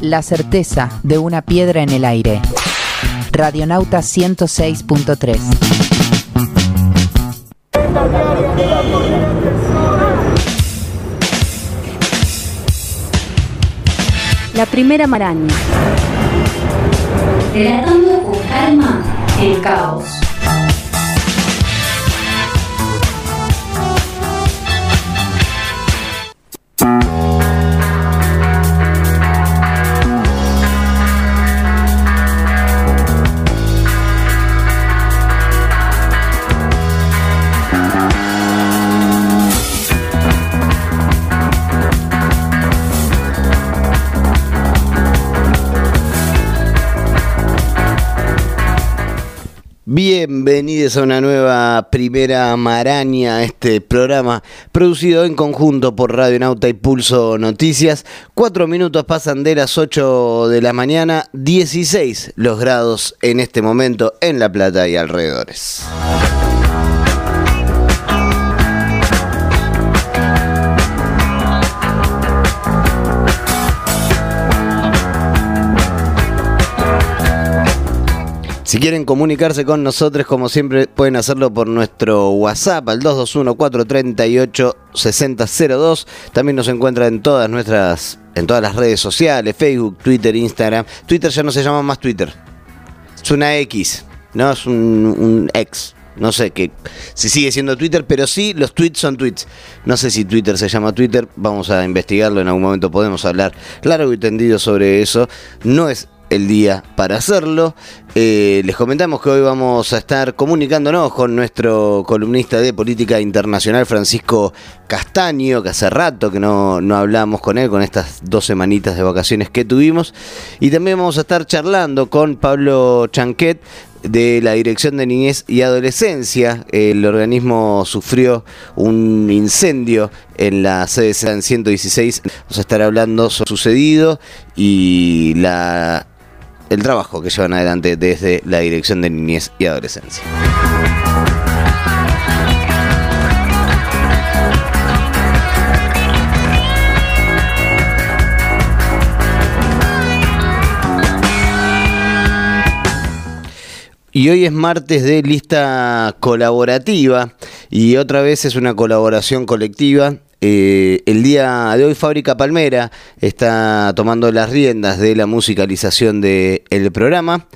La certeza de una piedra en el aire. Radionauta 106.3. La primera maraña. Relatando con calma el caos. Bienvenidos a una nueva primera maraña, este programa producido en conjunto por Radio Nauta y Pulso Noticias. Cuatro minutos pasan de las 8 de la mañana, 16 los grados en este momento en La Plata y alrededores. Si quieren comunicarse con nosotros, como siempre, pueden hacerlo por nuestro WhatsApp al 221-438-6002. También nos encuentran en todas nuestras, en todas las redes sociales, Facebook, Twitter, Instagram. Twitter ya no se llama más Twitter. Es una X, no es un, ex. No sé que si sigue siendo Twitter, pero sí los tweets son tweets. No sé si Twitter se llama Twitter, vamos a investigarlo en algún momento, podemos hablar largo y tendido sobre eso. No es el día para hacerlo. Eh, les comentamos que hoy vamos a estar comunicándonos con nuestro columnista de política internacional, Francisco Castaño, que hace rato que no, no hablamos con él, con estas dos semanitas de vacaciones que tuvimos. Y también vamos a estar charlando con Pablo Chanquet de la Dirección de Niñez y Adolescencia. El organismo sufrió un incendio en la sede en 116. Vamos a estar hablando sobre lo sucedido y la el trabajo que llevan adelante desde la Dirección de Niñez y Adolescencia. Y hoy es martes de lista colaborativa y otra vez es una colaboración colectiva eh, el día de hoy Fábrica Palmera está tomando las riendas de la musicalización del programa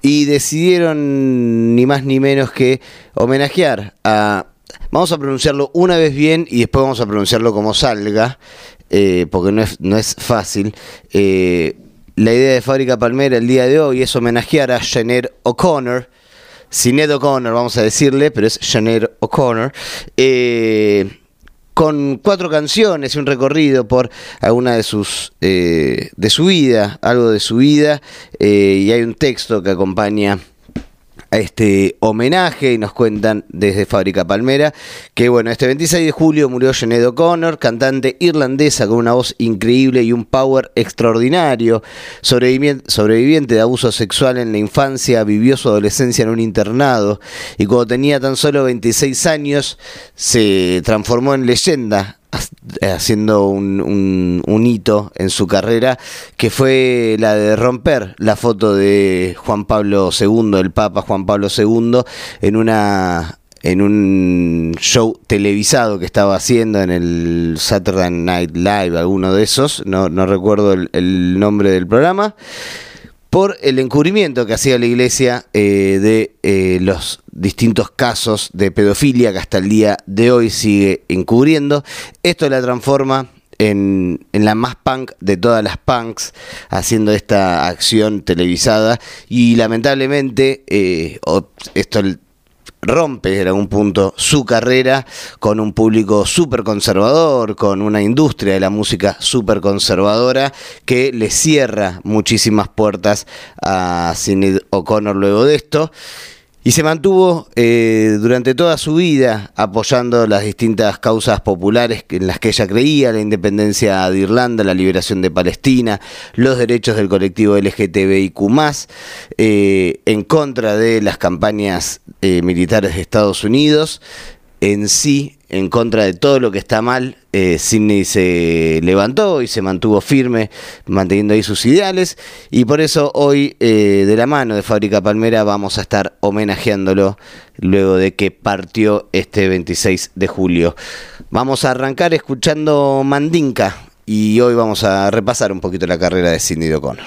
y decidieron ni más ni menos que homenajear a... Vamos a pronunciarlo una vez bien y después vamos a pronunciarlo como salga, eh, porque no es, no es fácil. Eh, la idea de Fábrica Palmera el día de hoy es homenajear a Janet O'Connor, Sinead O'Connor vamos a decirle, pero es Janet O'Connor. Con cuatro canciones y un recorrido por alguna de sus eh, de su vida, algo de su vida, eh, y hay un texto que acompaña este homenaje y nos cuentan desde Fábrica Palmera que bueno, este 26 de julio murió Sinead O'Connor, cantante irlandesa con una voz increíble y un power extraordinario, sobreviviente, de abuso sexual en la infancia, vivió su adolescencia en un internado y cuando tenía tan solo 26 años se transformó en leyenda haciendo un, un, hito en su carrera, que fue la de romper la foto de Juan Pablo II, el Papa Juan Pablo II, en una en un show televisado que estaba haciendo en el Saturday Night Live, alguno de esos, no, no recuerdo el nombre del programa por el encubrimiento que hacía la iglesia eh, de eh, los distintos casos de pedofilia que hasta el día de hoy sigue encubriendo. Esto la transforma en, la más punk de todas las punks, haciendo esta acción televisada y lamentablemente eh, esto rompe en algún punto su carrera con un público súper conservador, con una industria de la música súper conservadora que le cierra muchísimas puertas a Sinead O'Connor luego de esto. Y se mantuvo eh, durante toda su vida apoyando las distintas causas populares en las que ella creía, la independencia de Irlanda, la liberación de Palestina, los derechos del colectivo LGTBIQ, eh, en contra de las campañas eh, militares de Estados Unidos en sí, en contra de todo lo que está mal, eh, Sidney se levantó y se mantuvo firme, manteniendo ahí sus ideales. Y por eso hoy, eh, de la mano de Fábrica Palmera, vamos a estar homenajeándolo luego de que partió este 26 de julio. Vamos a arrancar escuchando Mandinka y hoy vamos a repasar un poquito la carrera de Sidney O'Connor.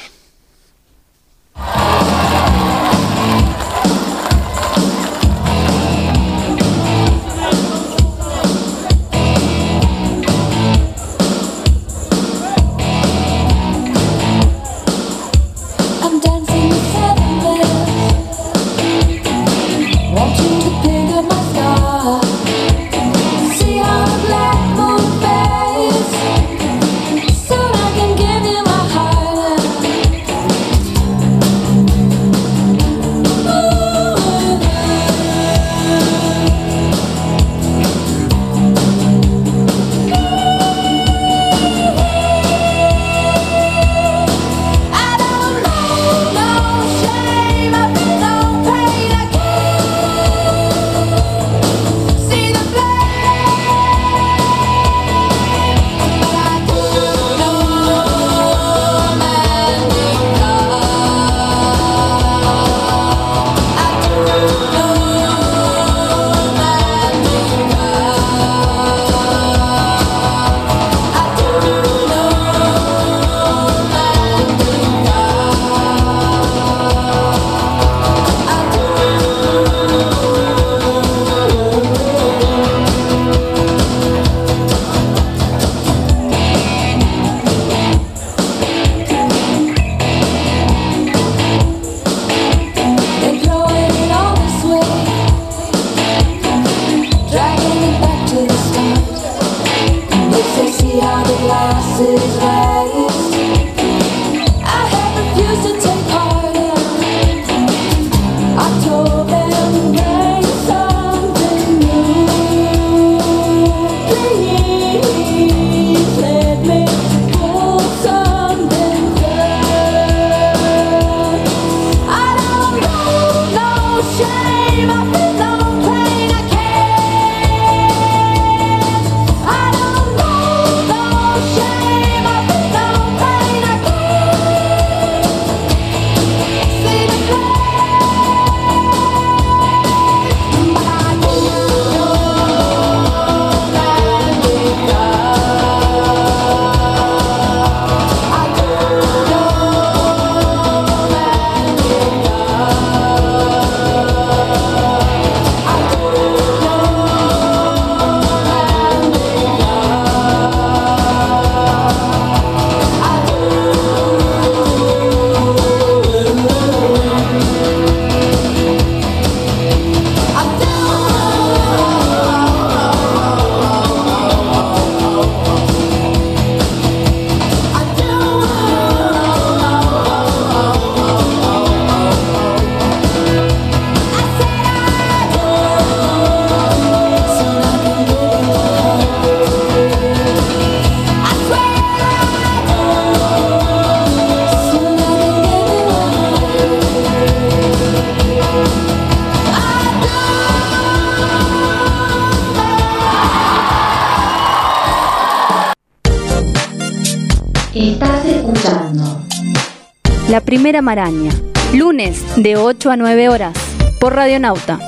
Maraña. Lunes de 8 a 9 horas. Por Radionauta.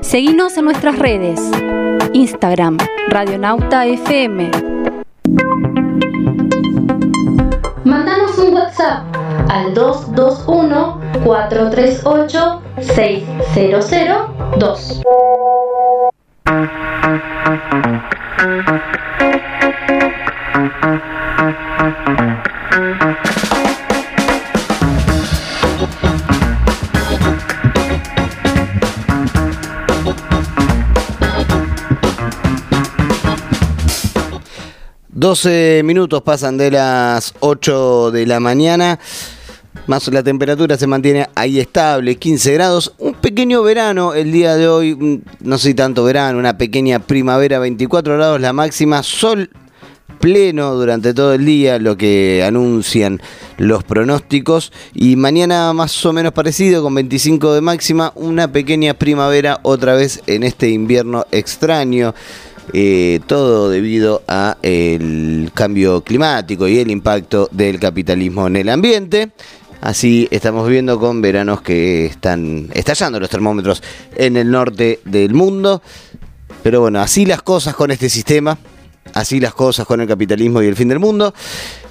Seguinos en nuestras redes. Instagram, Radionauta FM. Mandanos un WhatsApp al 221-438-6002. Doce minutos pasan de las 8 de la mañana. Más la temperatura se mantiene ahí estable, 15 grados. Un pequeño verano el día de hoy, mm, no sé tanto verano, una pequeña primavera, 24 grados la máxima, sol pleno durante todo el día, lo que anuncian los pronósticos. Y mañana más o menos parecido, con 25 de máxima, una pequeña primavera otra vez en este invierno extraño. Eh, todo debido a el cambio climático y el impacto del capitalismo en el ambiente. Así estamos viendo con veranos que están estallando los termómetros en el norte del mundo. Pero bueno, así las cosas con este sistema, así las cosas con el capitalismo y el fin del mundo.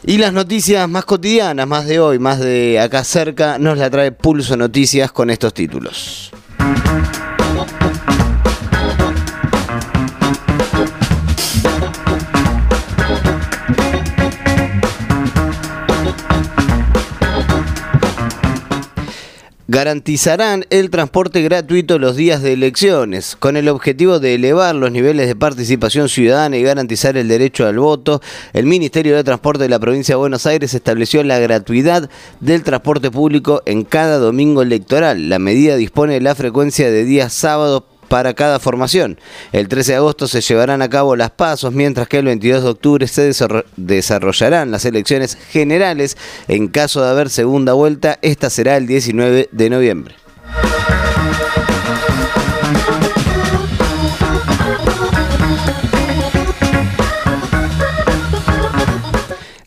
Y las noticias más cotidianas, más de hoy, más de acá cerca, nos la trae Pulso Noticias con estos títulos. Garantizarán el transporte gratuito los días de elecciones, con el objetivo de elevar los niveles de participación ciudadana y garantizar el derecho al voto. El Ministerio de Transporte de la provincia de Buenos Aires estableció la gratuidad del transporte público en cada domingo electoral. La medida dispone de la frecuencia de días sábados para cada formación. El 13 de agosto se llevarán a cabo las pasos, mientras que el 22 de octubre se desarro- desarrollarán las elecciones generales. En caso de haber segunda vuelta, esta será el 19 de noviembre.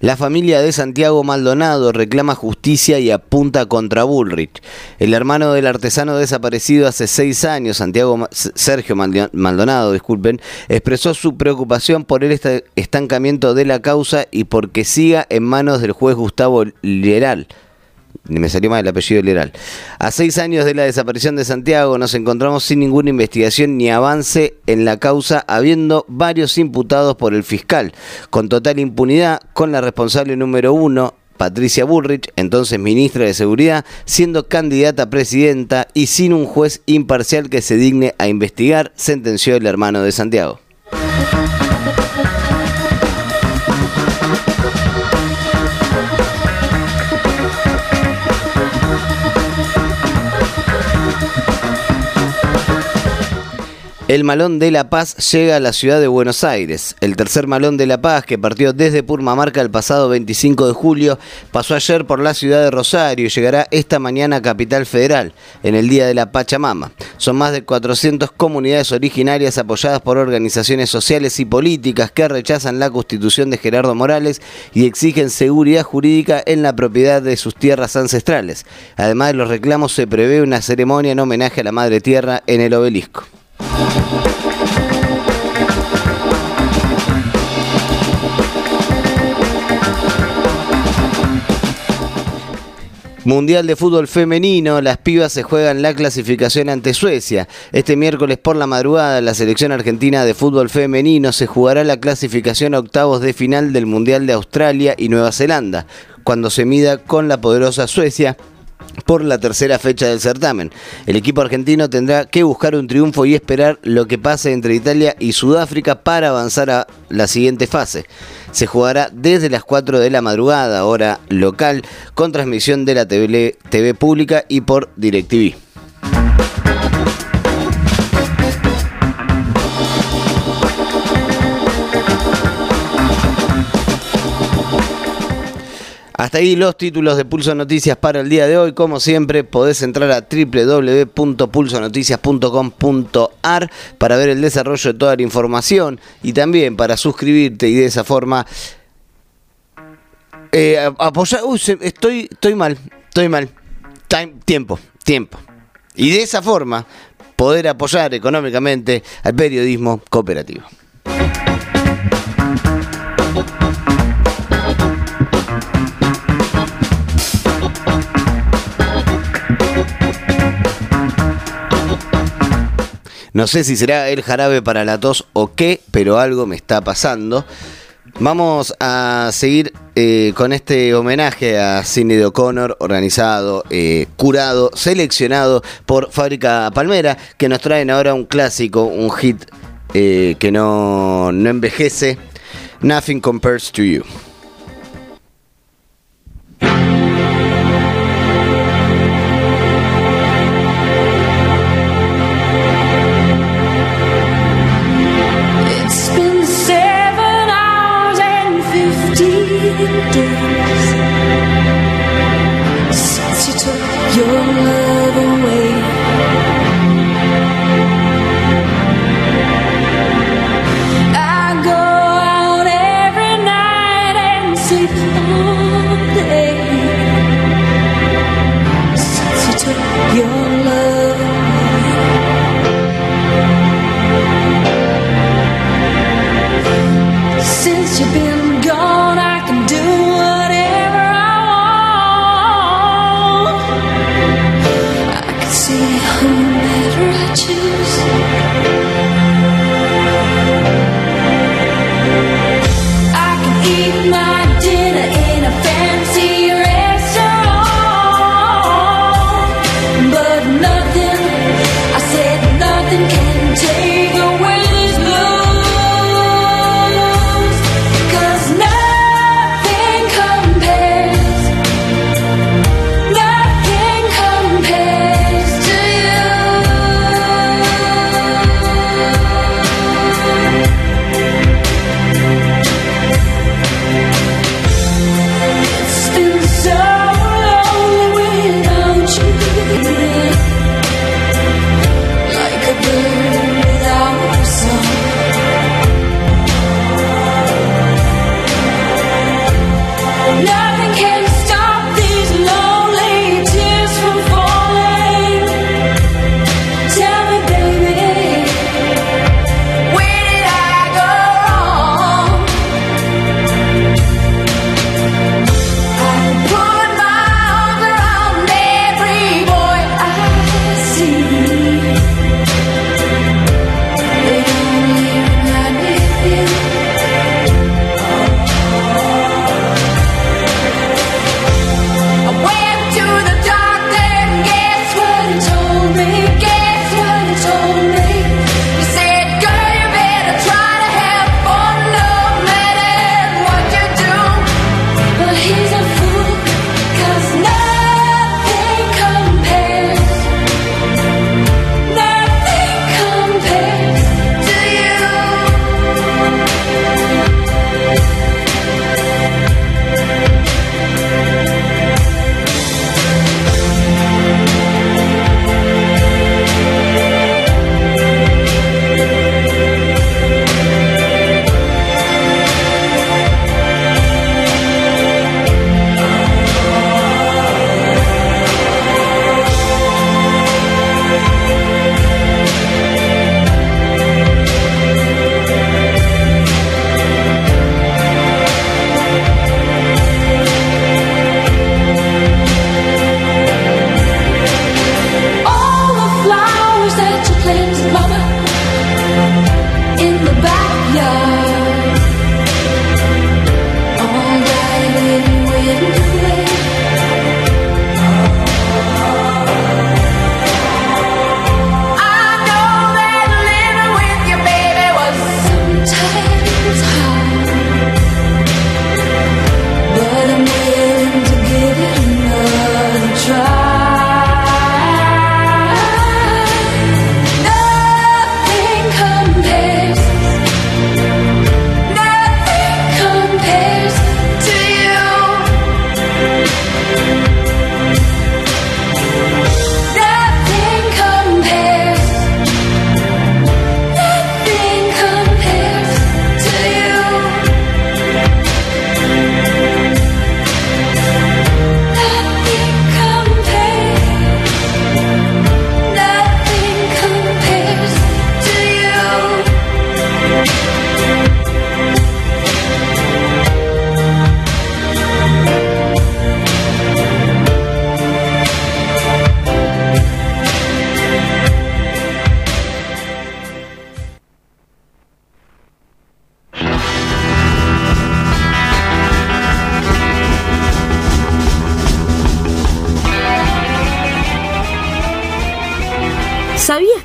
La familia de Santiago Maldonado reclama justicia y apunta contra Bullrich. El hermano del artesano desaparecido hace seis años, Santiago Sergio Maldonado, disculpen, expresó su preocupación por el esta- estancamiento de la causa y porque siga en manos del juez Gustavo Leral. Me salió mal el apellido Leral. A seis años de la desaparición de Santiago nos encontramos sin ninguna investigación ni avance en la causa, habiendo varios imputados por el fiscal, con total impunidad, con la responsable número uno, Patricia Bullrich, entonces ministra de Seguridad, siendo candidata a presidenta y sin un juez imparcial que se digne a investigar, sentenció el hermano de Santiago. El Malón de La Paz llega a la ciudad de Buenos Aires. El tercer Malón de La Paz, que partió desde Purmamarca el pasado 25 de julio, pasó ayer por la ciudad de Rosario y llegará esta mañana a Capital Federal, en el Día de la Pachamama. Son más de 400 comunidades originarias apoyadas por organizaciones sociales y políticas que rechazan la constitución de Gerardo Morales y exigen seguridad jurídica en la propiedad de sus tierras ancestrales. Además de los reclamos, se prevé una ceremonia en homenaje a la Madre Tierra en el obelisco. Mundial de Fútbol Femenino, las pibas se juegan la clasificación ante Suecia. Este miércoles por la madrugada, la selección argentina de fútbol femenino se jugará la clasificación a octavos de final del Mundial de Australia y Nueva Zelanda, cuando se mida con la poderosa Suecia por la tercera fecha del certamen. El equipo argentino tendrá que buscar un triunfo y esperar lo que pase entre Italia y Sudáfrica para avanzar a la siguiente fase. Se jugará desde las 4 de la madrugada, hora local, con transmisión de la TV, TV pública y por DirecTV. Hasta ahí los títulos de Pulso Noticias para el día de hoy. Como siempre, podés entrar a www.pulsonoticias.com.ar para ver el desarrollo de toda la información y también para suscribirte y de esa forma eh, apoyar. Uy, estoy, estoy mal, estoy mal. Tiempo, tiempo. Y de esa forma poder apoyar económicamente al periodismo cooperativo. No sé si será el jarabe para la tos o qué, pero algo me está pasando. Vamos a seguir eh, con este homenaje a Sidney O'Connor, organizado, eh, curado, seleccionado por Fábrica Palmera, que nos traen ahora un clásico, un hit eh, que no, no envejece. Nothing compares to you.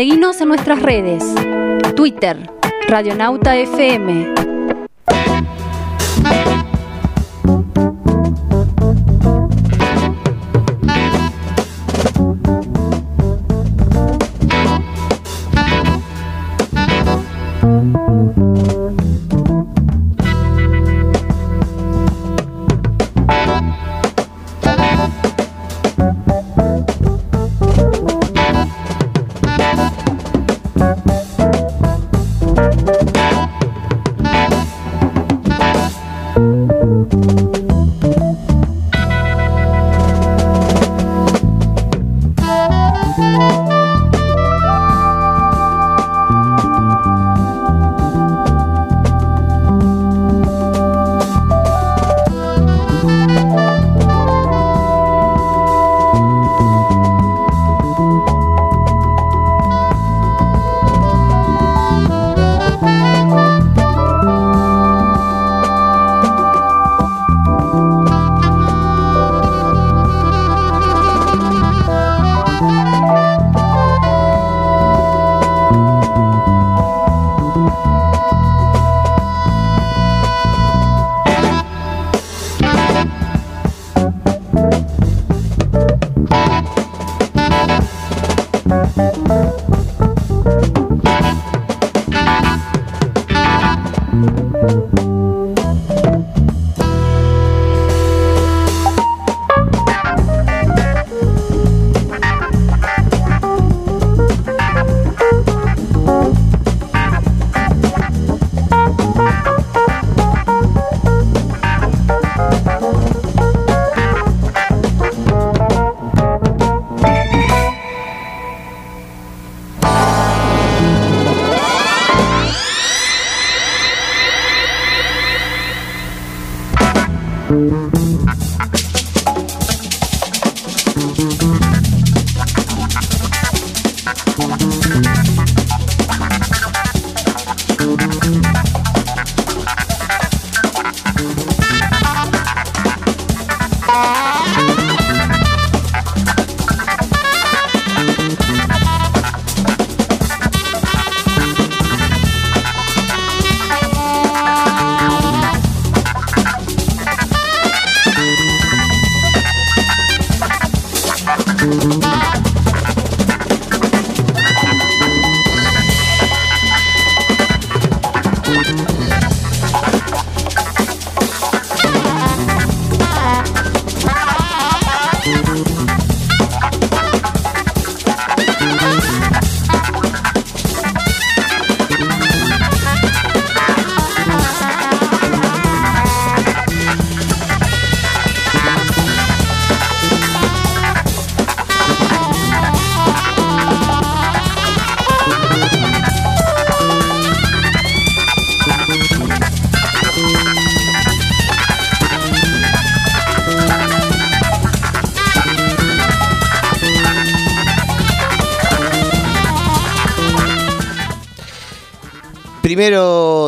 Seguinos en nuestras redes. Twitter, Radionauta FM.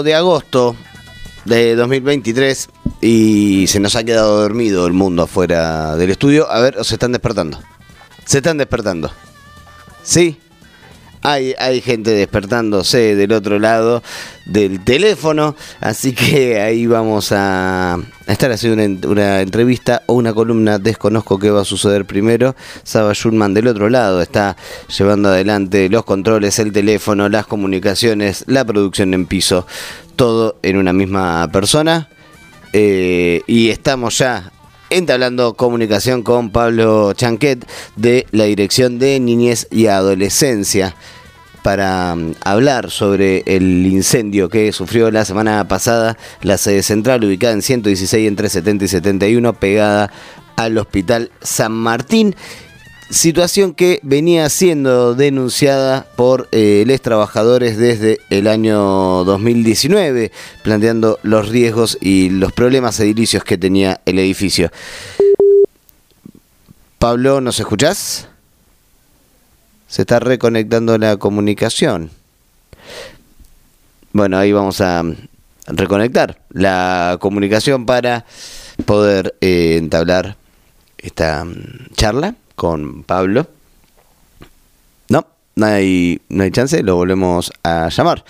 De agosto de 2023 y se nos ha quedado dormido el mundo afuera del estudio. A ver, se están despertando. Se están despertando. ¿Sí? Hay, hay gente despertándose del otro lado del teléfono, así que ahí vamos a estar haciendo una, una entrevista o una columna, desconozco qué va a suceder primero. Saba Schulman del otro lado está llevando adelante los controles, el teléfono, las comunicaciones, la producción en piso, todo en una misma persona. Eh, y estamos ya entablando comunicación con Pablo Chanquet de la Dirección de Niñez y Adolescencia para mm, hablar sobre el incendio que sufrió la semana pasada la sede central ubicada en 116 entre 70 y 71 pegada al Hospital San Martín situación que venía siendo denunciada por eh, los trabajadores desde el año 2019, planteando los riesgos y los problemas edilicios que tenía el edificio. Pablo, ¿nos escuchás? Se está reconectando la comunicación. Bueno, ahí vamos a reconectar la comunicación para poder eh, entablar esta mm, charla con Pablo. No, no hay, no hay chance, lo volvemos a llamar.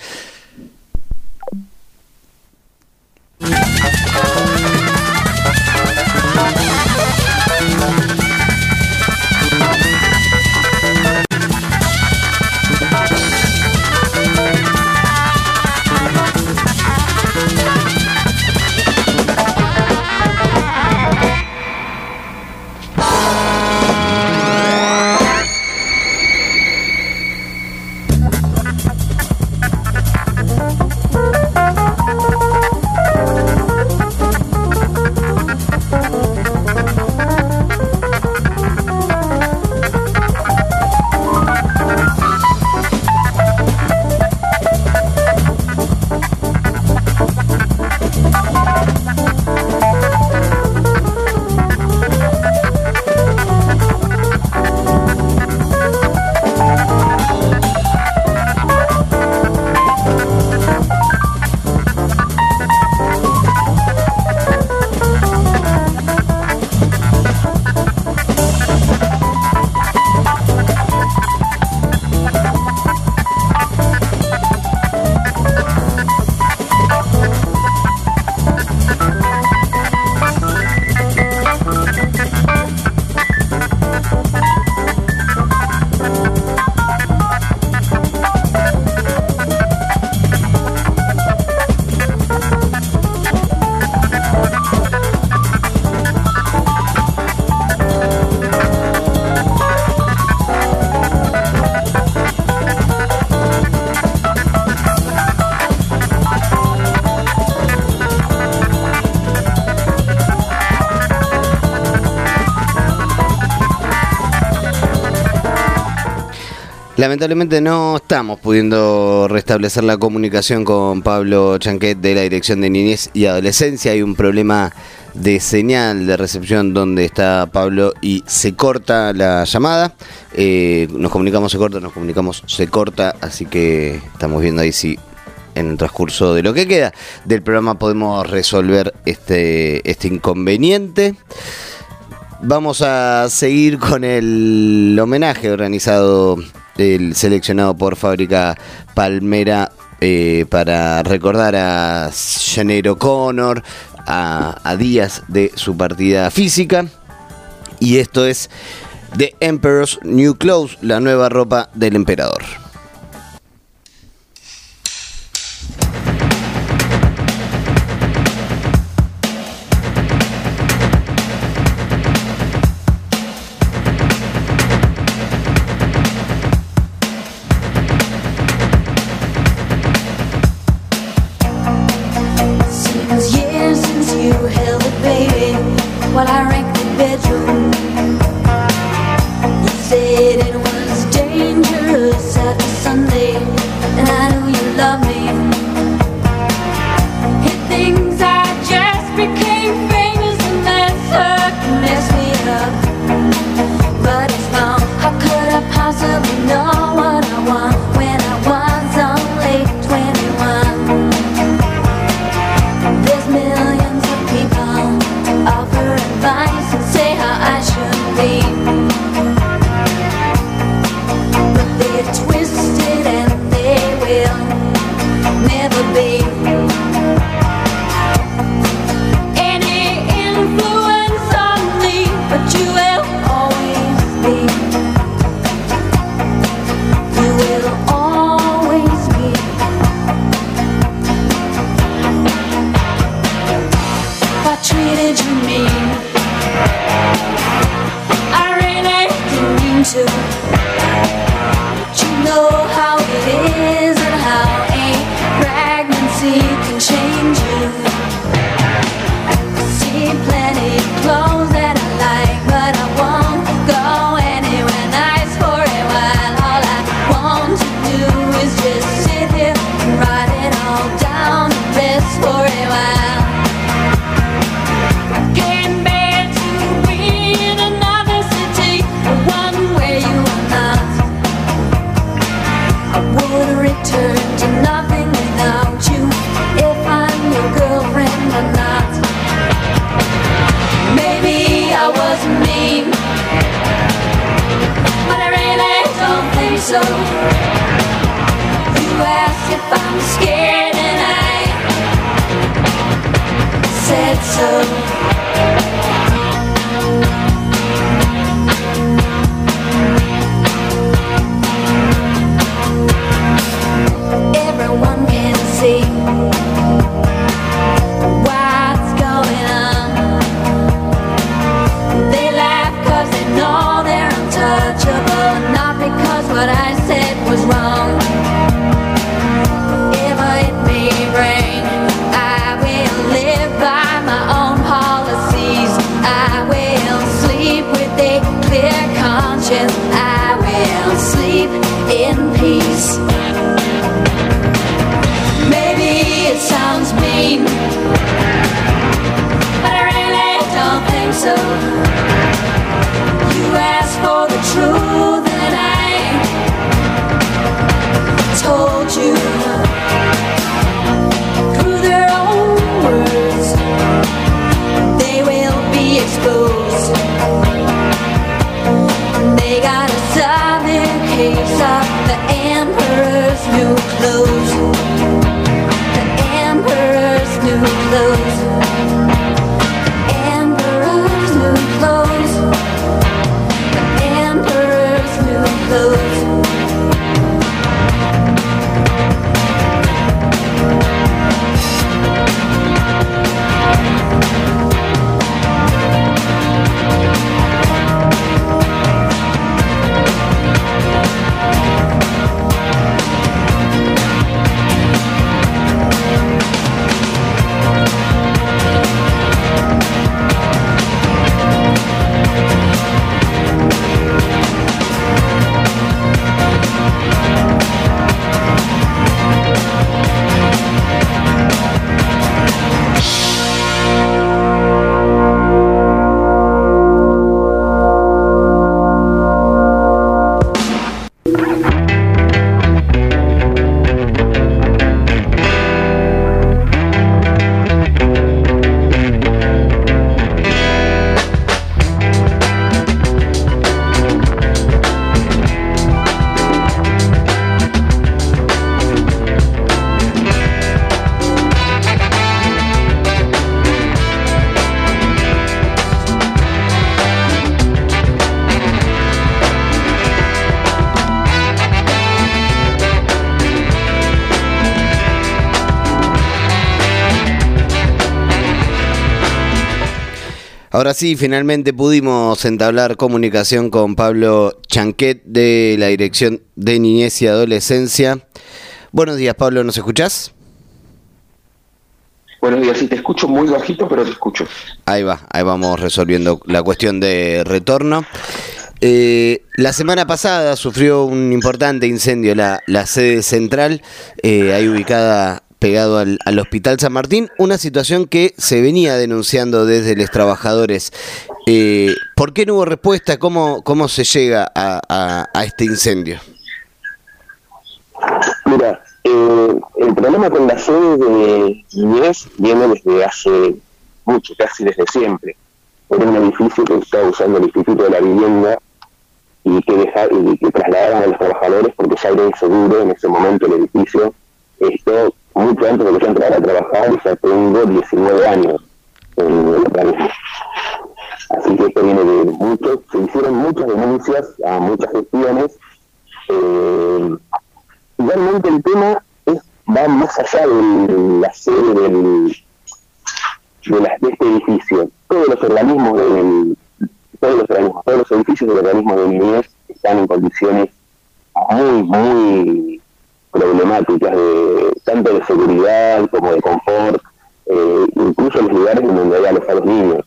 Lamentablemente no estamos pudiendo restablecer la comunicación con Pablo Chanquet de la Dirección de Niñez y Adolescencia. Hay un problema de señal de recepción donde está Pablo y se corta la llamada. Eh, nos comunicamos, se corta, nos comunicamos, se corta. Así que estamos viendo ahí si en el transcurso de lo que queda del programa podemos resolver este, este inconveniente. Vamos a seguir con el homenaje organizado, el seleccionado por Fábrica Palmera eh, para recordar a Janeiro O'Connor, a, a días de su partida física. Y esto es The Emperor's New Clothes, la nueva ropa del emperador. Ahora sí, finalmente pudimos entablar comunicación con Pablo Chanquet de la Dirección de Niñez y Adolescencia. Buenos días, Pablo, ¿nos escuchás? Buenos días, sí, te escucho muy bajito, pero te escucho. Ahí va, ahí vamos resolviendo la cuestión de retorno. Eh, la semana pasada sufrió un importante incendio la, la sede central, eh, ahí ubicada pegado al, al Hospital San Martín, una situación que se venía denunciando desde los trabajadores. Eh, ¿Por qué no hubo respuesta? ¿Cómo, cómo se llega a, a- este incendio? Mira, eh, el problema con la sede de niñez viene desde hace mucho, casi desde siempre. Era un edificio que estaba usando el Instituto de la Vivienda y que, deja, y que trasladaron a los trabajadores porque ya era inseguro en ese momento el edificio. Esto mucho antes de que yo entrara a trabajar, ya tengo 19 años en el organismo. Así que esto viene de mucho, se hicieron muchas denuncias a muchas gestiones. Eh, realmente el tema es, va más allá de la sede del, de, la- de este edificio. Todos los organismos del, todos los organismos, todos los edificios del organismo de niñez están en condiciones muy, muy problemáticas, de, tanto de seguridad como de confort, eh, incluso los lugares en donde hay a los niños.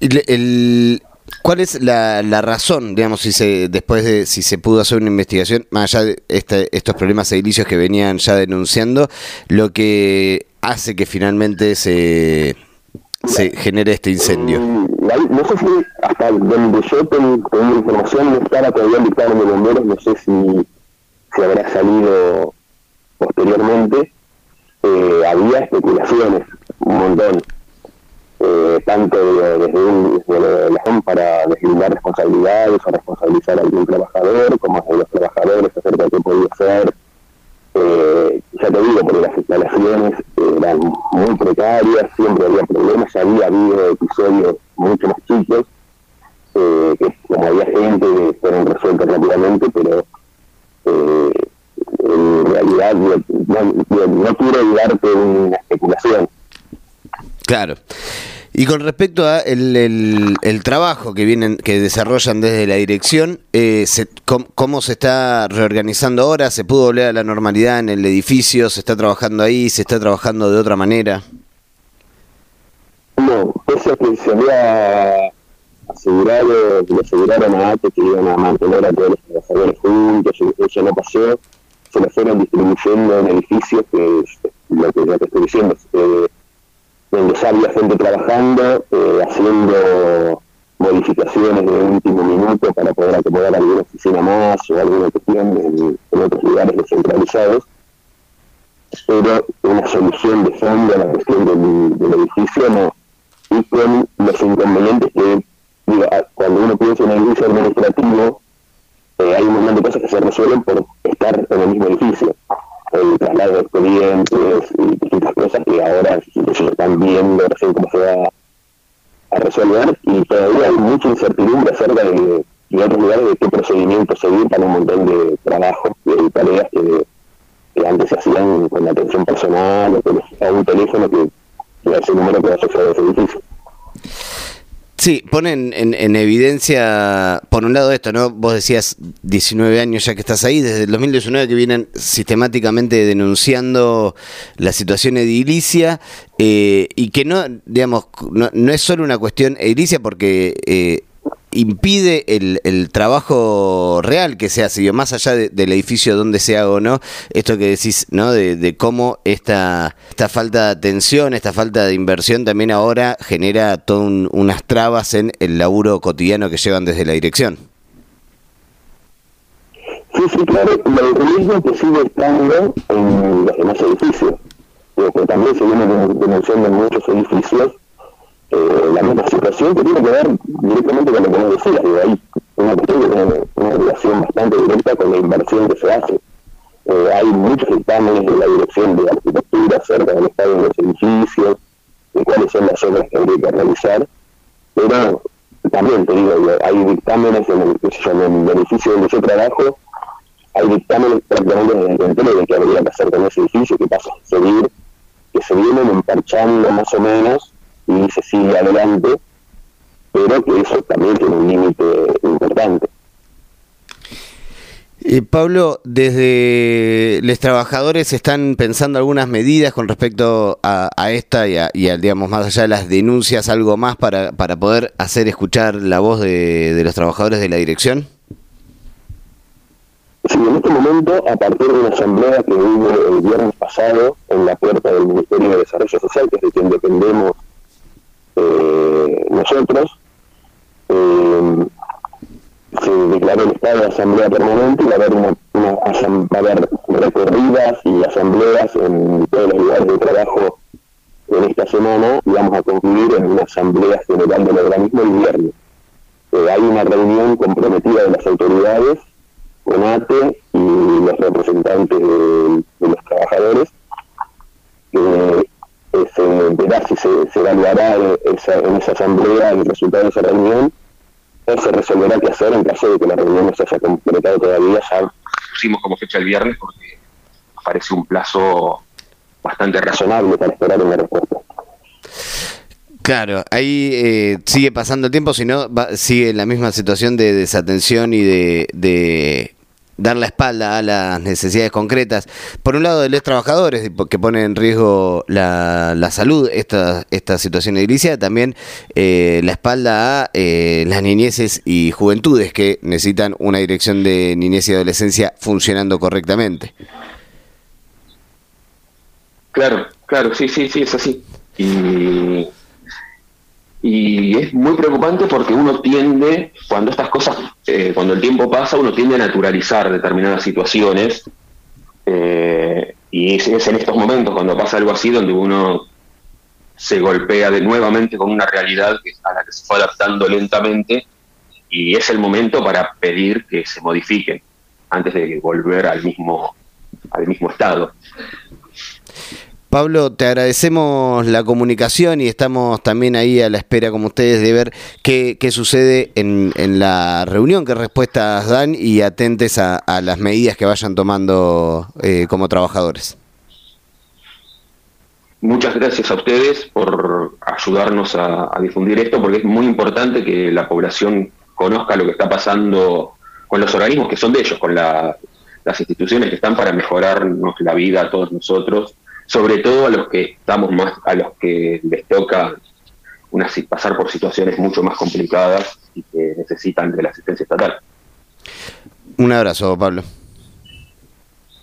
El- ¿Cuál es la, la razón, digamos, si se después de si se pudo hacer una investigación, más allá de este- estos problemas edilicios que venían ya denunciando, lo que hace que finalmente se se genere este incendio. Mm, no sé si hasta donde yo tengo, tengo información no estaba todavía el dictamen de bomberos, no sé si, si habrá salido posteriormente. Eh, había especulaciones, un montón. Eh, tanto de- desde un desde la ONU para deslindar responsabilidades o responsabilizar a algún trabajador, como de los trabajadores acerca de qué podía ser. Eh, ya te digo, porque las instalaciones eran muy precarias, siempre había problemas, había habido episodios mucho más chicos, eh, que como había gente fueron resueltos rápidamente, pero eh, en realidad no, no- no quiero darte una especulación. Claro. Y con respecto a el, el- trabajo que vienen, que desarrollan desde la dirección, eh, se- ¿cómo se está reorganizando ahora? ¿Se pudo volver a la normalidad en el edificio? ¿Se está trabajando ahí? ¿Se está trabajando de otra manera? No, pese a que se había asegurado, le aseguraron a ATE que iban a mantener a todos los trabajadores juntos, y eso no pasó, se lo fueron distribuyendo en edificios, que es lo que ya te estoy diciendo, eh, donde ya había gente trabajando, eh, haciendo modificaciones de último minuto para poder acomodar alguna oficina más o alguna cuestión en, en otros lugares descentralizados pero una solución de fondo a la cuestión del, edificio no. Y con los inconvenientes que, digo, cuando uno piensa en el edificio administrativo, eh, hay un montón de cosas que se resuelven por estar en el mismo edificio. El traslado de expedientes y distintas cosas que ahora se están viendo recién cómo se va a resolver y todavía hay mucha incertidumbre acerca de, de otros lugares de qué procedimiento seguir para un montón de trabajos y tareas que antes se hacían con la atención personal o con a un teléfono que que ese número que va asociado a ese. Sí, ponen en, en evidencia, por un lado esto, ¿no? Vos decías 19 años ya que estás ahí, desde el 2019 que vienen sistemáticamente denunciando la situación edilicia eh, y que no, digamos, no, es solo una cuestión edilicia porque eh, impide el, el trabajo real que se hace, más allá de- del edificio donde se haga o no, esto que decís, ¿no? De, de cómo esta, esta falta de atención, esta falta de inversión también ahora genera todas unas trabas en el laburo cotidiano que llevan desde la dirección. Sí, sí, claro, lo mismo que sigue estando en los demás edificios. Que también se viene denunciando en muchos edificios eh, la misma situación que tiene que ver directamente con lo que decías. Digo, hay una cuestión que tiene una relación bastante directa con la inversión que se hace. Eh, hay muchos dictámenes de la dirección de arquitectura acerca del estado de los edificios, de cuáles son las obras que habría que realizar, pero también te digo, hay dictámenes en el, qué en el edificio donde yo trabajo, hay dictámenes prácticamente en el entero de que habría que hacer con ese edificio, que pasa a seguir, que se vienen emparchando más o menos y se sigue adelante, pero que eso también tiene un límite importante. Eh, Pablo, desde los trabajadores están pensando algunas medidas con respecto a, a esta y, a, y a, digamos, más allá de las denuncias, algo más para, para poder hacer escuchar la voz de, de los trabajadores de la dirección. Sí, en este momento, a partir de una asamblea que hubo el viernes pasado en la puerta del Ministerio de Desarrollo Social, que es de quien dependemos eh, nosotros, eh, se declaró el estado de asamblea permanente y va a haber, una, va a haber recorridas y asambleas en todos los lugares de trabajo en esta semana y vamos a concluir en una asamblea general del organismo el viernes. Eh, hay una reunión comprometida de las autoridades con ATE y los representantes de, los trabajadores, se verá si se, evaluará esa, en esa asamblea el resultado de esa reunión o se resolverá qué hacer en caso de que la reunión no se haya completado todavía. Ya pusimos como fecha el viernes porque nos parece un plazo bastante razonable para esperar una respuesta. Claro, ahí eh, sigue pasando el tiempo, si no, sigue la misma situación de desatención y de dar la espalda a las necesidades concretas. Por un lado, de los trabajadores que ponen en riesgo la, la salud, esta, esta situación edilicia, también eh, la espalda a eh, las niñeces y juventudes que necesitan una dirección de niñez y adolescencia funcionando correctamente. Claro, claro, sí, sí, sí, es así. Y, Y es muy preocupante porque uno tiende, cuando estas cosas, eh, cuando el tiempo pasa, uno tiende a naturalizar determinadas situaciones. eh, y es, en estos momentos, cuando pasa algo así, donde uno se golpea de nuevamente con una realidad a la que se fue adaptando lentamente. Y es el momento para pedir que se modifique antes de volver al mismo, al mismo estado. Pablo, te agradecemos la comunicación y estamos también ahí a la espera, como ustedes, de ver qué, qué sucede en, en la reunión, qué respuestas dan y atentes a, las medidas que vayan tomando eh, como trabajadores. Muchas gracias a ustedes por ayudarnos a, a difundir esto, porque es muy importante que la población conozca lo que está pasando con los organismos que son de ellos, con la- las instituciones que están para mejorarnos la vida a todos nosotros, sobre todo a los que estamos más, a los que les toca una, pasar por situaciones mucho más complicadas y que necesitan de la asistencia estatal. Un abrazo, Pablo.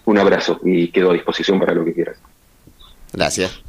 Un abrazo y quedo a disposición para lo que quieras. Gracias.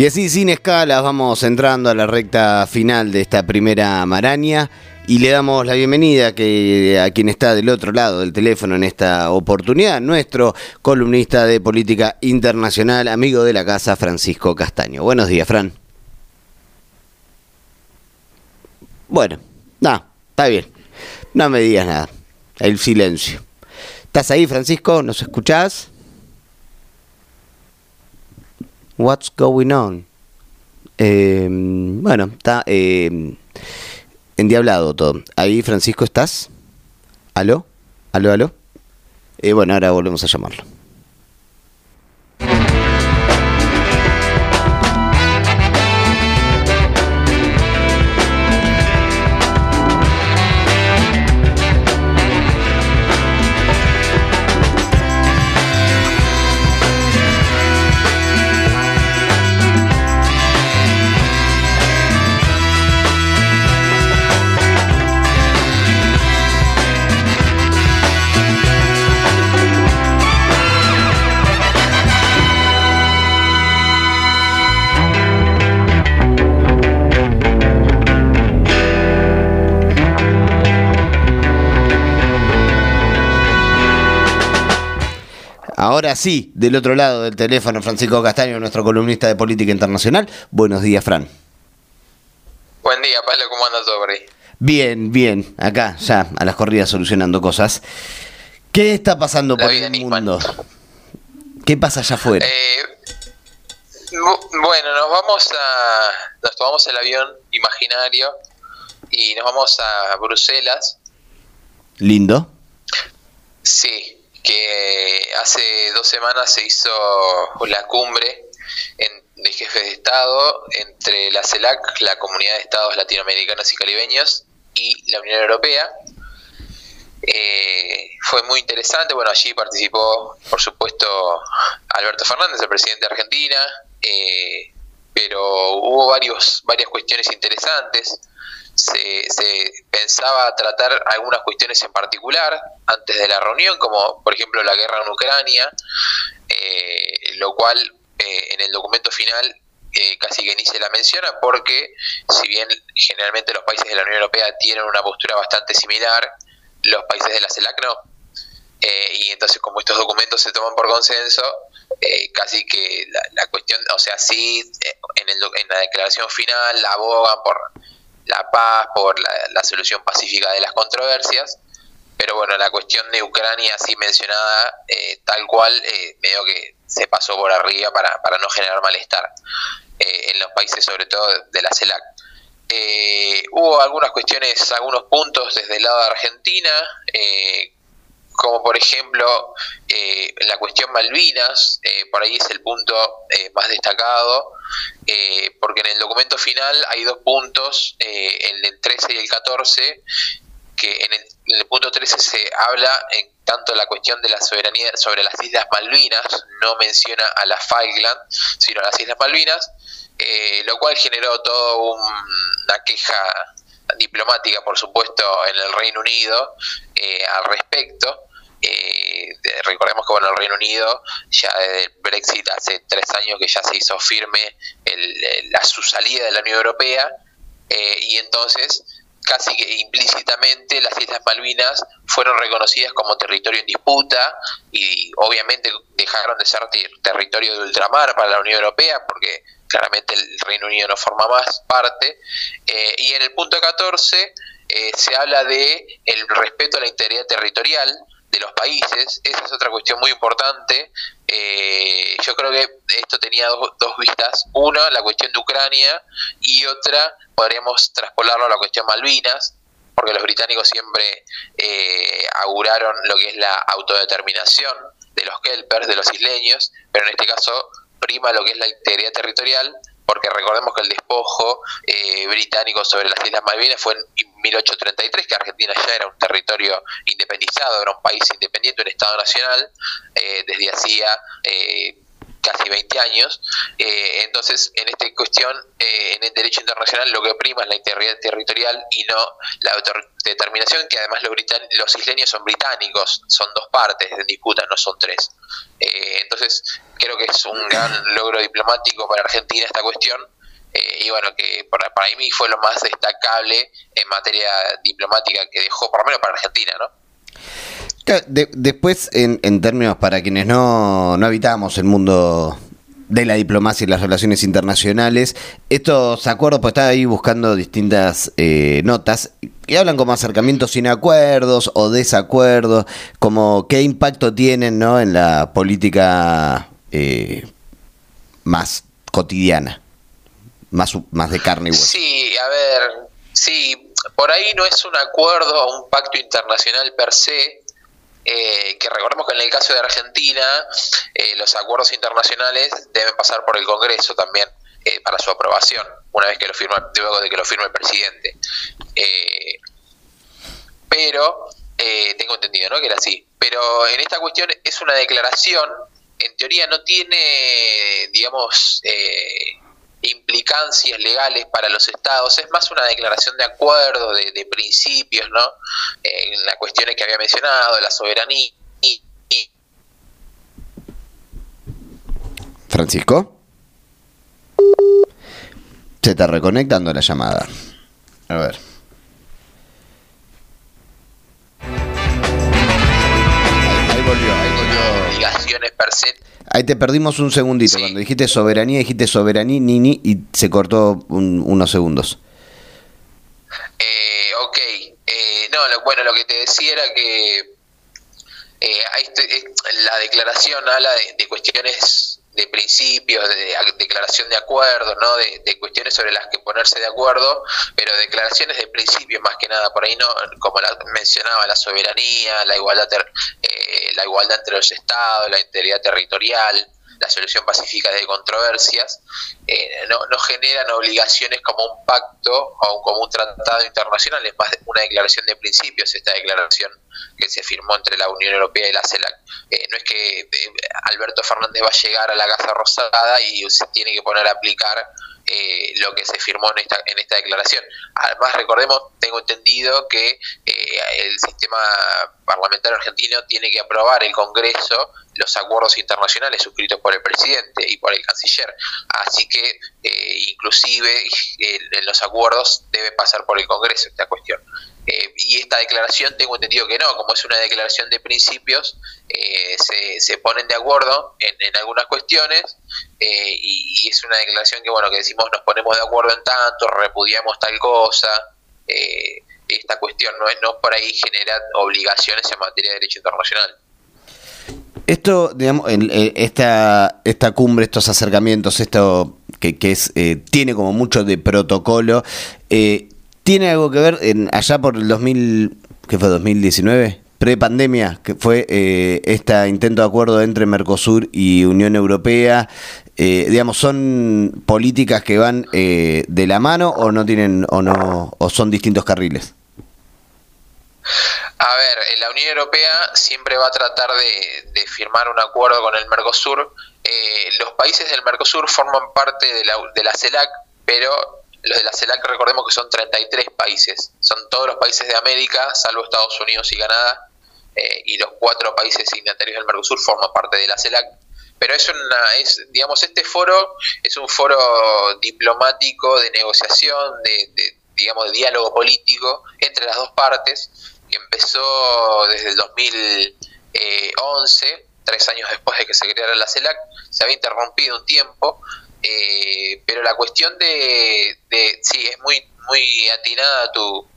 Y así, sin escalas, vamos entrando a la recta final de esta primera maraña y le damos la bienvenida que, a quien está del otro lado del teléfono en esta oportunidad, nuestro columnista de política internacional, amigo de la casa, Francisco Castaño. Buenos días, Fran. Bueno, no, está bien. No me digas nada. El silencio. ¿Estás ahí, Francisco? ¿Nos escuchás? What's going on? Eh, bueno, está eh, endiablado todo. Ahí, Francisco, ¿estás? ¿Aló? ¿Aló, aló? Eh, bueno, ahora volvemos a llamarlo. Ahora sí, del otro lado del teléfono, Francisco Castaño, nuestro columnista de política internacional. Buenos días, Fran. Buen día, Pablo, ¿cómo anda todo por ahí? Bien, bien, acá ya a las corridas solucionando cosas. ¿Qué está pasando La por el mundo? ¿Qué pasa allá afuera? Eh, bu- bueno, nos vamos a. Nos tomamos el avión imaginario y nos vamos a Bruselas. Lindo. Sí, que hace dos semanas se hizo la cumbre en- de jefes de Estado entre la CELAC, la Comunidad de Estados Latinoamericanos y Caribeños, y la Unión Europea. Eh, fue muy interesante, bueno, allí participó, por supuesto, Alberto Fernández, el presidente de Argentina, eh, pero hubo varios, varias cuestiones interesantes. Se, se pensaba tratar algunas cuestiones en particular antes de la reunión, como por ejemplo la guerra en Ucrania, eh, lo cual eh, en el documento final eh, casi que ni se la menciona porque si bien generalmente los países de la Unión Europea tienen una postura bastante similar, los países de la CELAC no. Eh, y entonces como estos documentos se toman por consenso, eh, casi que la, la cuestión, o sea, sí, eh, en, el en la declaración final abogan por la paz, por la, la solución pacífica de las controversias, pero bueno, la cuestión de Ucrania, así mencionada, eh, tal cual, eh, medio que se pasó por arriba para, para no generar malestar eh, en los países, sobre todo de la CELAC. Eh, hubo algunas cuestiones, algunos puntos desde el lado de Argentina, eh, como por ejemplo eh, la cuestión Malvinas, eh, por ahí es el punto eh, más destacado, eh, porque en el documento final hay dos puntos, eh, el del 13 y el 14, que en el, en punto 13 se habla en tanto la cuestión de la soberanía sobre las Islas Malvinas, no menciona a las Falkland, sino a las Islas Malvinas, lo cual generó toda una queja diplomática, por supuesto, en el Reino Unido al respecto. Eh, de- recordemos que bueno el Reino Unido ya desde el Brexit hace tres años que ya se hizo firme el- la, su salida de la Unión Europea eh, y entonces casi que implícitamente las Islas Malvinas fueron reconocidas como territorio en disputa y obviamente dejaron de ser ter- territorio de ultramar para la Unión Europea porque claramente el Reino Unido no forma más parte. Eh, y en el punto 14 eh, se habla de el respeto a la integridad territorial de los países, esa es otra cuestión muy importante. Eh, yo creo que esto tenía dos, dos vistas. Una, la cuestión de Ucrania y otra, podríamos traspolarlo a la cuestión Malvinas, porque los británicos siempre eh, auguraron lo que es la autodeterminación de los kelpers, de los isleños, pero en este caso prima lo que es la integridad territorial, porque recordemos que el despojo eh, británico sobre las Islas Malvinas fue en 1833, que Argentina ya era un territorio independizado, era un país independiente, un Estado nacional, eh, desde hacía eh, casi 20 años. Eh, entonces, en esta cuestión, eh, en el derecho internacional, lo que prima es la integridad territorial y no la autodeterminación, que además los, britan- los isleños son británicos, son dos partes en disputa, no son tres. Eh, entonces, creo que es un gran logro diplomático para Argentina esta cuestión. eh, y bueno, que para, para mí fue lo más destacable en materia diplomática que dejó, por lo menos para Argentina, ¿no? Después, en, en términos para quienes no, no habitamos el mundo de la diplomacia y las relaciones internacionales, estos acuerdos, pues estaba ahí buscando distintas eh, notas que hablan como acercamientos sin acuerdos o desacuerdos, como qué impacto tienen ¿no? en la política eh, más cotidiana, más, más de carne y hueso. Sí, a ver, sí, por ahí no es un acuerdo o un pacto internacional per se, eh, que recordemos que en el caso de Argentina eh, los acuerdos internacionales deben pasar por el Congreso también eh, para su aprobación, una vez que lo firma, luego de que lo firme el presidente. Eh, pero, eh, tengo entendido, ¿no? Que era así. Pero en esta cuestión es una declaración, en teoría no tiene, digamos, eh, implicancias legales para los estados, es más una declaración de acuerdo, de, de principios, ¿no? Eh, en las cuestiones que había mencionado, la soberanía. Francisco. Se está reconectando la llamada. A ver. Ahí volvió. Obligaciones per se. Ahí te perdimos un segundito. Sí. Cuando dijiste soberanía, dijiste soberanía, nini, y se cortó un- unos segundos. Eh, ok, eh, no, lo, bueno, lo que te decía era que eh, la declaración habla de, de cuestiones de principios, de, de declaración de acuerdos, ¿no? De, de cuestiones sobre las que ponerse de acuerdo, pero declaraciones de principios más que nada, por ahí no, como la mencionaba, la soberanía, la igualdad, ter- eh, la igualdad entre los estados, la integridad territorial, la solución pacífica de controversias, eh, no, no generan obligaciones como un pacto o como un tratado internacional, es más una declaración de principios esta declaración que se firmó entre la Unión Europea y la CELAC. Eh, no es que eh, Alberto Fernández va a llegar a la Casa Rosada y se tiene que poner a aplicar eh, lo que se firmó en esta, en esta declaración. Además, recordemos, tengo entendido que eh, el sistema parlamentario argentino tiene que aprobar el Congreso los acuerdos internacionales suscritos por el presidente y por el canciller. Así que eh, inclusive en los acuerdos debe pasar por el Congreso esta cuestión. Eh, y esta declaración tengo entendido que no, como es una declaración de principios, eh, se, se ponen de acuerdo en, en algunas cuestiones eh, y, es una declaración que, bueno, que decimos nos ponemos de acuerdo en tanto, repudiamos tal cosa. eh, esta cuestión, no, no por ahí generar obligaciones en materia de derecho internacional. Esto, digamos, el- esta, esta cumbre, estos acercamientos, esto que, que es, eh, tiene como mucho de protocolo, eh, ¿tiene algo que ver en, allá por el 2000, ¿qué fue? 2019? Pre-pandemia, que fue eh, este intento de acuerdo entre Mercosur y Unión Europea. Eh, digamos, ¿son políticas que van eh, de la mano o no tienen, o no, o son distintos carriles? A ver, eh, la Unión Europea siempre va a tratar de, firmar un acuerdo con el Mercosur. Eh, los países del Mercosur forman parte de la, de la CELAC, pero los de la CELAC recordemos que son 33 países. Son todos los países de América, salvo Estados Unidos y Canadá, eh, y los cuatro países signatarios del Mercosur forman parte de la CELAC. Pero es una, es, digamos, este foro es un foro diplomático de negociación, de, de, digamos, de diálogo político entre las dos partes, que empezó desde el 2011, tres años después de que se creara la CELAC, se había interrumpido un tiempo, eh, pero la cuestión de, de, sí, es muy, muy atinada tu,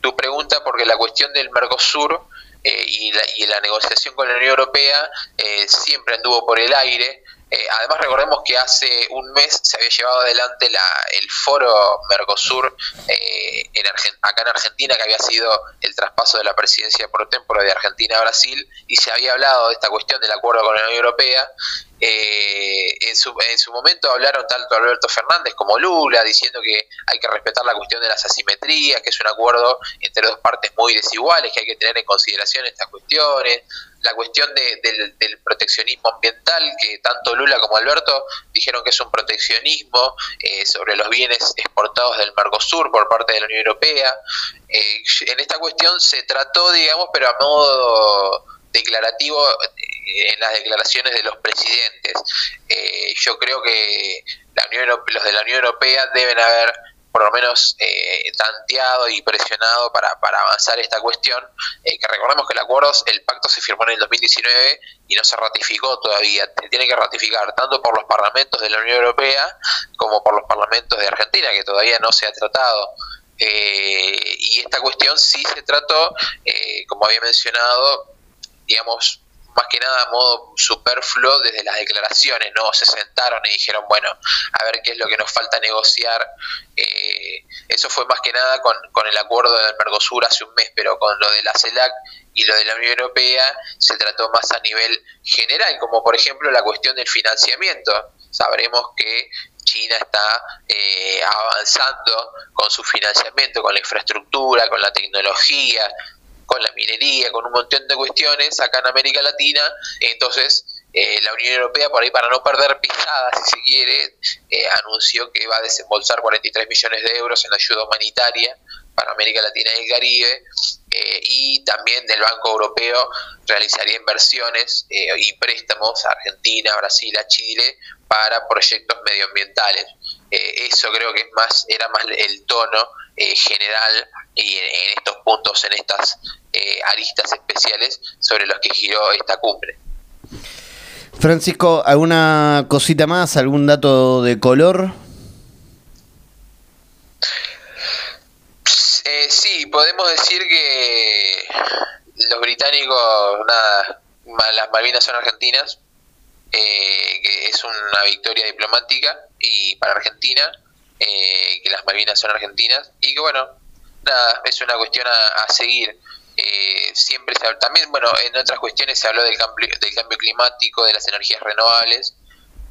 tu pregunta, porque la cuestión del Mercosur eh, y, la, y la negociación con la Unión Europea eh, siempre anduvo por el aire. Eh, además recordemos que hace un mes se había llevado adelante la, el foro Mercosur eh, en Argen- acá en Argentina, que había sido el traspaso de la presidencia por tempore de Argentina a Brasil, y se había hablado de esta cuestión del acuerdo con la Unión Europea. Eh, en, su, en su momento hablaron tanto Alberto Fernández como Lula diciendo que hay que respetar la cuestión de las asimetrías, que es un acuerdo entre dos partes muy desiguales, que hay que tener en consideración estas cuestiones, la cuestión de- del, proteccionismo ambiental, que tanto Lula como Alberto dijeron que es un proteccionismo eh, sobre los bienes exportados del Mercosur por parte de la Unión Europea. Eh, en esta cuestión se trató, digamos, pero a modo declarativo en las declaraciones de los presidentes. Eh, yo creo que la Unión los de la Unión Europea deben haber por lo menos eh, tanteado y presionado para, para avanzar esta cuestión, eh, que recordemos que el acuerdo, el pacto se firmó en el 2019 y no se ratificó todavía, se tiene que ratificar tanto por los parlamentos de la Unión Europea como por los parlamentos de Argentina, que todavía no se ha tratado. Eh, y esta cuestión sí se trató, eh, como había mencionado, digamos, más que nada a modo superfluo desde las declaraciones, ¿no? Se sentaron y dijeron, bueno, a ver qué es lo que nos falta negociar. Eh, eso fue más que nada con, con el acuerdo del Mercosur hace un mes, pero con lo de la CELAC y lo de la Unión Europea se trató más a nivel general, como por ejemplo la cuestión del financiamiento. Sabremos que China está eh, avanzando con su financiamiento, con la infraestructura, con la tecnología, con la minería, con un montón de cuestiones acá en América Latina. Entonces, eh, la Unión Europea, por ahí para no perder pisadas, si se quiere, eh, anunció que va a desembolsar 43 millones de euros en ayuda humanitaria para América Latina y el Caribe. eh, y también del Banco Europeo realizaría inversiones eh, y préstamos a Argentina, Brasil, a Chile para proyectos medioambientales. Eh, eso creo que es más era más el tono eh, general y en, en estos puntos, en estas eh, aristas especiales sobre los que giró esta cumbre. Francisco, ¿alguna cosita más? ¿Algún dato de color? Eh, sí, podemos decir que los británicos, nada, las Malvinas son argentinas, eh, que es una victoria diplomática y para Argentina, eh, que las Malvinas son argentinas y que bueno, nada, es una cuestión a, seguir. Eh, siempre se habla- también, bueno, en otras cuestiones se habló del cambio, del cambio climático, de las energías renovables,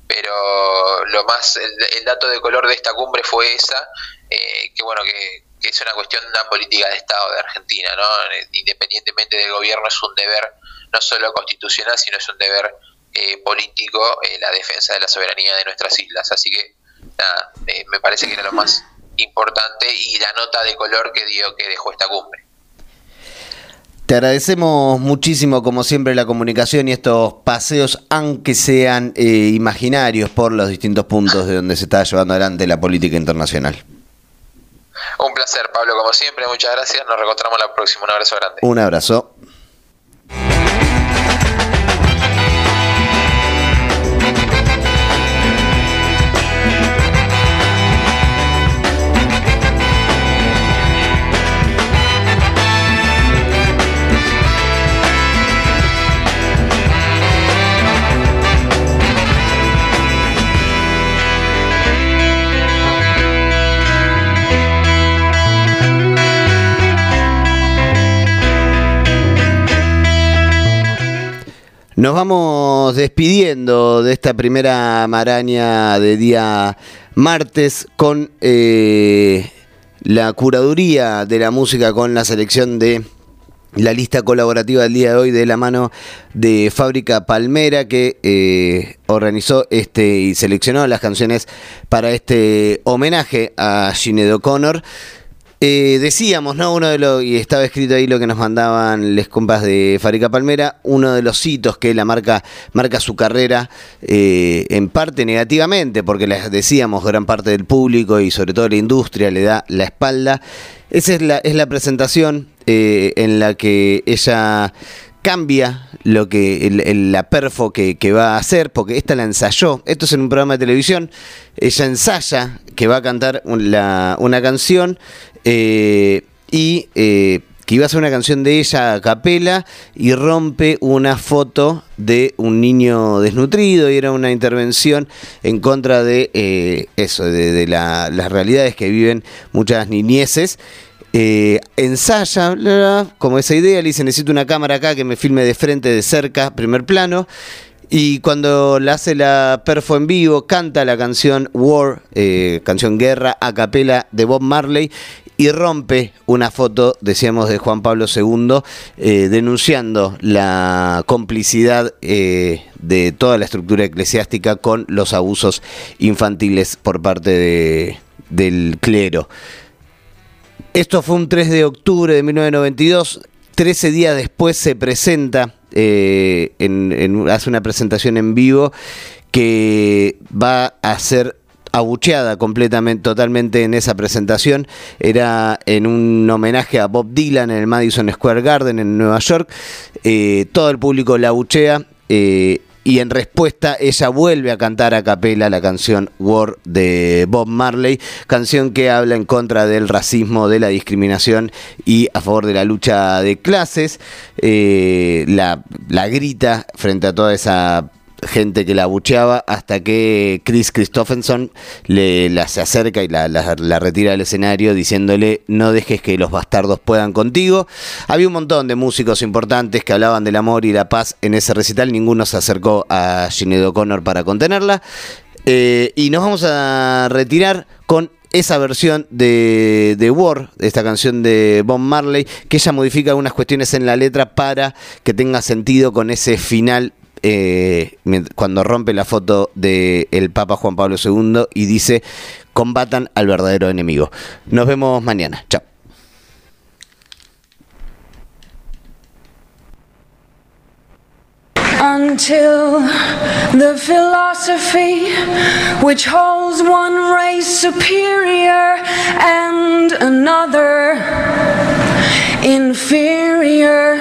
pero lo más, el, dato de color de esta cumbre fue esa, eh, que bueno, que, es una cuestión de una política de Estado de Argentina, ¿no? Independientemente del gobierno es un deber no solo constitucional, sino es un deber eh, político eh, la defensa de la soberanía de nuestras islas. Así que, nada, eh, me parece que era lo más importante y la nota de color que dio que dejó esta cumbre. Te agradecemos muchísimo, como siempre, la comunicación y estos paseos, aunque sean eh, imaginarios, por los distintos puntos de donde se está llevando adelante la política internacional. Un placer, Pablo, como siempre, muchas gracias. Nos reencontramos la próxima. Un abrazo grande. Un abrazo. Nos vamos despidiendo de esta primera maraña de día martes con eh, la curaduría de la música, con la selección de la lista colaborativa del día de hoy de la mano de Fábrica Palmera que eh, organizó este y seleccionó las canciones para este homenaje a Sinead O'Connor. Eh, decíamos, ¿no? Uno de los, y estaba escrito ahí lo que nos mandaban les compas de Fábrica Palmera, uno de los hitos que la marca, marca su carrera, eh, en parte negativamente, porque les decíamos, gran parte del público y sobre todo la industria le da la espalda. Esa es la, es la presentación eh, en la que ella cambia lo que la perfo que, va a hacer, porque esta la ensayó, esto es en un programa de televisión, ella ensaya que va a cantar una canción eh, y eh, que iba a ser una canción de ella a capela y rompe una foto de un niño desnutrido y era una intervención en contra de eh, eso, de, de la- las realidades que viven muchas niñeces. Eh, ensaya, como esa idea, le dice, necesito una cámara acá que me filme de frente, de cerca, primer plano. Y cuando la hace la perfo en vivo, canta la canción War, eh, canción Guerra, a capela de Bob Marley, y rompe una foto, decíamos, de Juan Pablo II, eh, denunciando la complicidad de toda la estructura eclesiástica con los abusos infantiles por parte de- del clero. Esto fue un 3 de octubre de 1992. 13 días después se presenta, eh, hace una presentación en vivo que va a ser abucheada completamente, totalmente en esa presentación. Era en un homenaje a Bob Dylan en el Madison Square Garden en Nueva York. Eh, todo el público la abuchea. eh, y en respuesta ella vuelve a cantar a capela la canción War de Bob Marley, canción que habla en contra del racismo, de la discriminación y a favor de la lucha de clases. Eh, la, la grita frente a toda esa gente que la abucheaba hasta que Chris Christopherson le, la se acerca y la, la- retira del escenario diciéndole no dejes que los bastardos puedan contigo. Había un montón de músicos importantes que hablaban del amor y la paz en ese recital, ninguno se acercó a Sinead O'Connor para contenerla. Eh, y nos vamos a retirar con esa versión de, de War, esta canción de Bob Marley, que ella modifica algunas cuestiones en la letra para que tenga sentido con ese final eh, cuando rompe la foto del el Papa Juan Pablo II y dice, combatan al verdadero enemigo. Nos vemos mañana. Chao. until the philosophy which holds one race superior and another inferior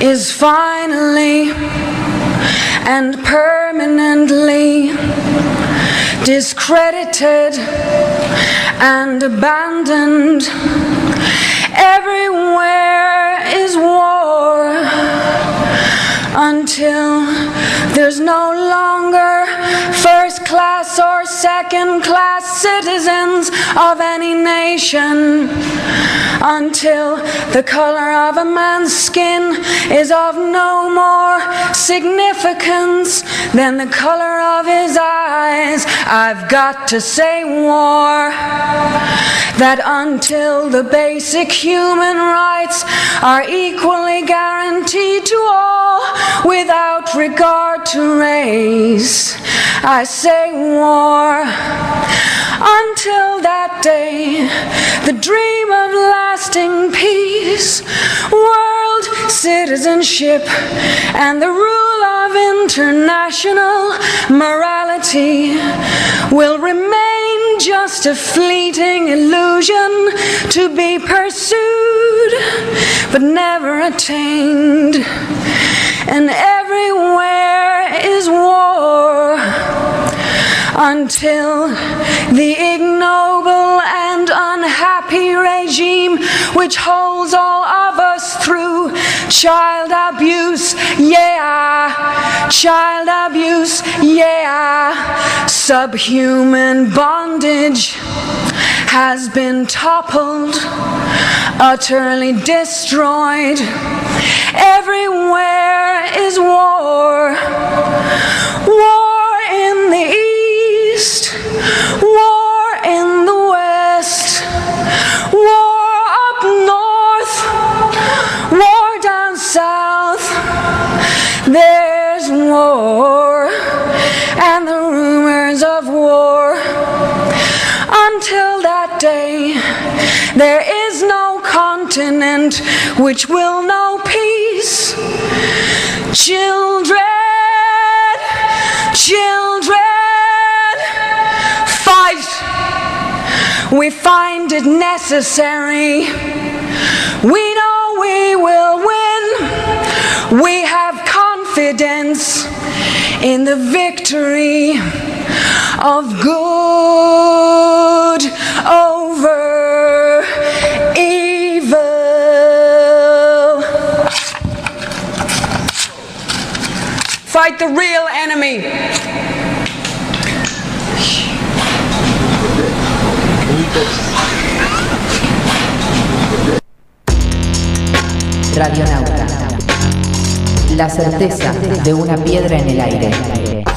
is finally and permanently discredited and abandoned. Everywhere is war until there's no longer first class or second class citizens of any nation. Until the color of a man's skin is of no more significance than the color of his eyes. I've got to say war. That until the basic human rights are equally guaranteed to all without regard to race, I say war. Until that day, the dream of lasting peace, world citizenship, and the rule of international morality will remain just a fleeting illusion to be pursued but never attained. And everywhere is war until the ignoble and unhappy regime which holds all of us through child abuse, yeah, child abuse, yeah, subhuman bondage has been toppled, utterly destroyed. Everywhere is war. War There's war and the rumors of war. Until that day, there is no continent which will know peace. Children, children, fight. We find it necessary. We know we will win. We have confidence in the victory of good over evil. Fight the real enemy. Radionauta. La certeza de una piedra en el aire.